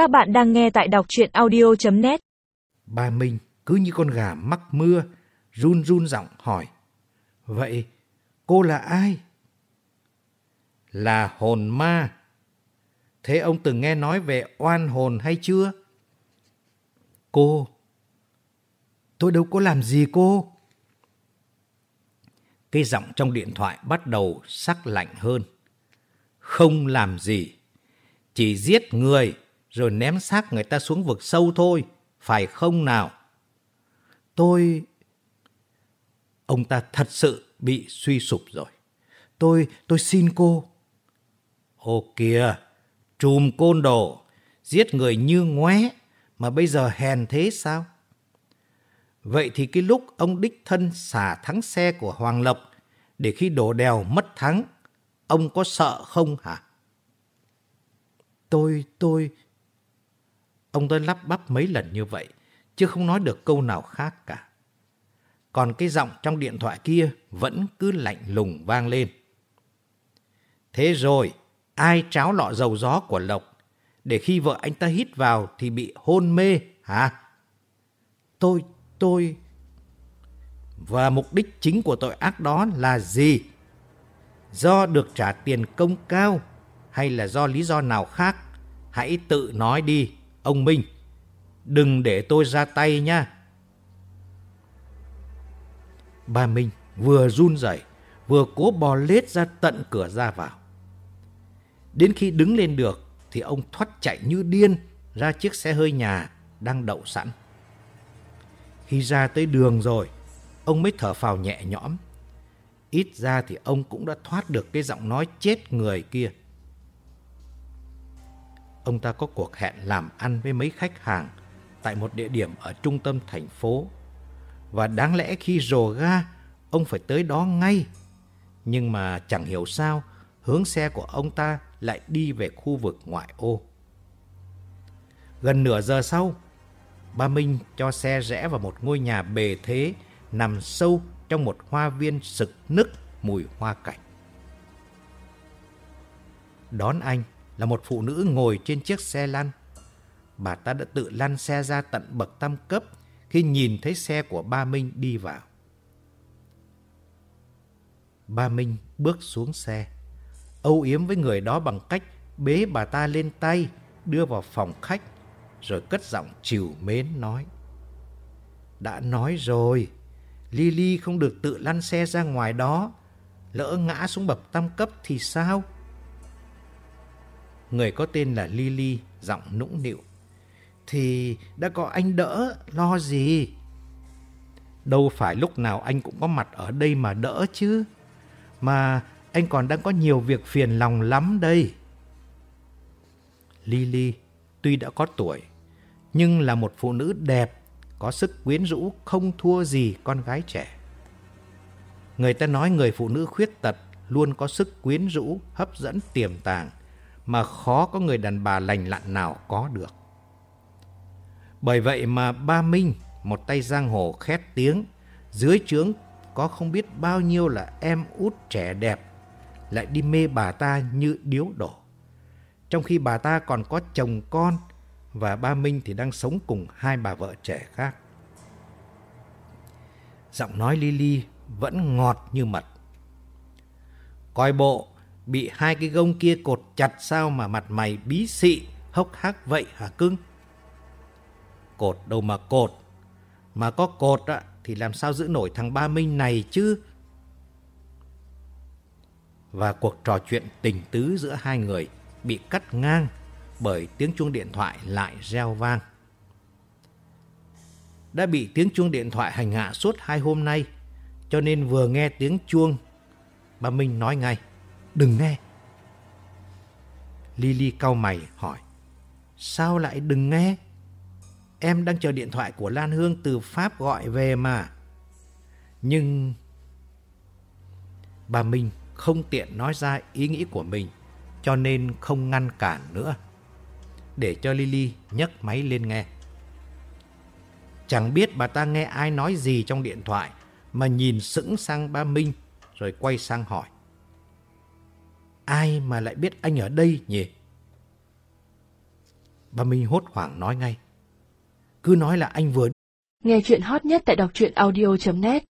Các bạn đang nghe tại đọc chuyện audio.net bà Minh cứ như con gà mắc mưa, run run giọng hỏi. Vậy cô là ai? Là hồn ma. Thế ông từng nghe nói về oan hồn hay chưa? Cô. Tôi đâu có làm gì cô. Cái giọng trong điện thoại bắt đầu sắc lạnh hơn. Không làm gì. Chỉ giết người rồi ném xác người ta xuống vực sâu thôi. Phải không nào? Tôi... Ông ta thật sự bị suy sụp rồi. Tôi, tôi xin cô. Ô kìa, trùm côn đồ, giết người như ngoé, mà bây giờ hèn thế sao? Vậy thì cái lúc ông đích thân xả thắng xe của Hoàng Lộc để khi đổ đèo mất thắng, ông có sợ không hả? Tôi, tôi... Ông tôi lắp bắp mấy lần như vậy, chứ không nói được câu nào khác cả. Còn cái giọng trong điện thoại kia vẫn cứ lạnh lùng vang lên. Thế rồi, ai tráo lọ dầu gió của Lộc để khi vợ anh ta hít vào thì bị hôn mê hả? Tôi, tôi... Và mục đích chính của tội ác đó là gì? Do được trả tiền công cao hay là do lý do nào khác? Hãy tự nói đi, ông Minh. Đừng để tôi ra tay nha. Ba Minh vừa run rẩy vừa cố bò lết ra tận cửa ra vào. Đến khi đứng lên được thì ông thoát chạy như điên ra chiếc xe hơi nhà đang đậu sẵn. Khi ra tới đường rồi, ông mới thở phào nhẹ nhõm. Ít ra thì ông cũng đã thoát được cái giọng nói chết người kia. Ông ta có cuộc hẹn làm ăn với mấy khách hàng tại một địa điểm ở trung tâm thành phố. Và đáng lẽ khi rồ ga, ông phải tới đó ngay. Nhưng mà chẳng hiểu sao, hướng xe của ông ta lại đi về khu vực ngoại ô. Gần nửa giờ sau, ba Minh cho xe rẽ vào một ngôi nhà bề thế nằm sâu trong một hoa viên sực nức mùi hoa cảnh. Đón anh là một phụ nữ ngồi trên chiếc xe lăn. Bà ta đã tự lăn xe ra tận bậc tam cấp khi nhìn thấy xe của ba Minh đi vào. Ba Minh bước xuống xe, âu yếm với người đó bằng cách bế bà ta lên tay, đưa vào phòng khách, rồi cất giọng chiều mến nói. Đã nói rồi, Lily không được tự lăn xe ra ngoài đó, lỡ ngã xuống bậc tam cấp thì sao? Người có tên là Lily, giọng nũng nịu. Thì đã có anh đỡ, lo gì? Đâu phải lúc nào anh cũng có mặt ở đây mà đỡ chứ. Mà anh còn đang có nhiều việc phiền lòng lắm đây. Lily tuy đã có tuổi, nhưng là một phụ nữ đẹp, có sức quyến rũ không thua gì con gái trẻ. Người ta nói người phụ nữ khuyết tật luôn có sức quyến rũ, hấp dẫn tiềm tàng, mà khó có người đàn bà lành lặn nào có được. Bởi vậy mà ba Minh, một tay giang hồ khét tiếng, dưới trướng có không biết bao nhiêu là em út trẻ đẹp, lại đi mê bà ta như điếu đổ. Trong khi bà ta còn có chồng con, và ba Minh thì đang sống cùng hai bà vợ trẻ khác. Giọng nói Lily vẫn ngọt như mật. Coi bộ, bị hai cái gông kia cột chặt sao mà mặt mày bí xị, hốc hác vậy hả cưng? Cột đâu mà cột, mà có cột á, thì làm sao giữ nổi thằng Ba Minh này chứ? Và cuộc trò chuyện tình tứ giữa hai người bị cắt ngang bởi tiếng chuông điện thoại lại reo vang. Đã bị tiếng chuông điện thoại hành hạ suốt hai hôm nay, cho nên vừa nghe tiếng chuông, bà Minh nói ngay, đừng nghe. Lily cau mày hỏi, sao lại đừng nghe? Em đang chờ điện thoại của Lan Hương từ Pháp gọi về mà. Nhưng... Bà Minh không tiện nói ra ý nghĩ của mình, cho nên không ngăn cản nữa. Để cho Lily nhấc máy lên nghe. Chẳng biết bà ta nghe ai nói gì trong điện thoại, mà nhìn sững sang ba Minh, rồi quay sang hỏi. Ai mà lại biết anh ở đây nhỉ? Bà Minh hốt hoảng nói ngay. Cứ nói là anh vừa Nghe chuyện hot nhất tại đọc truyện audio.net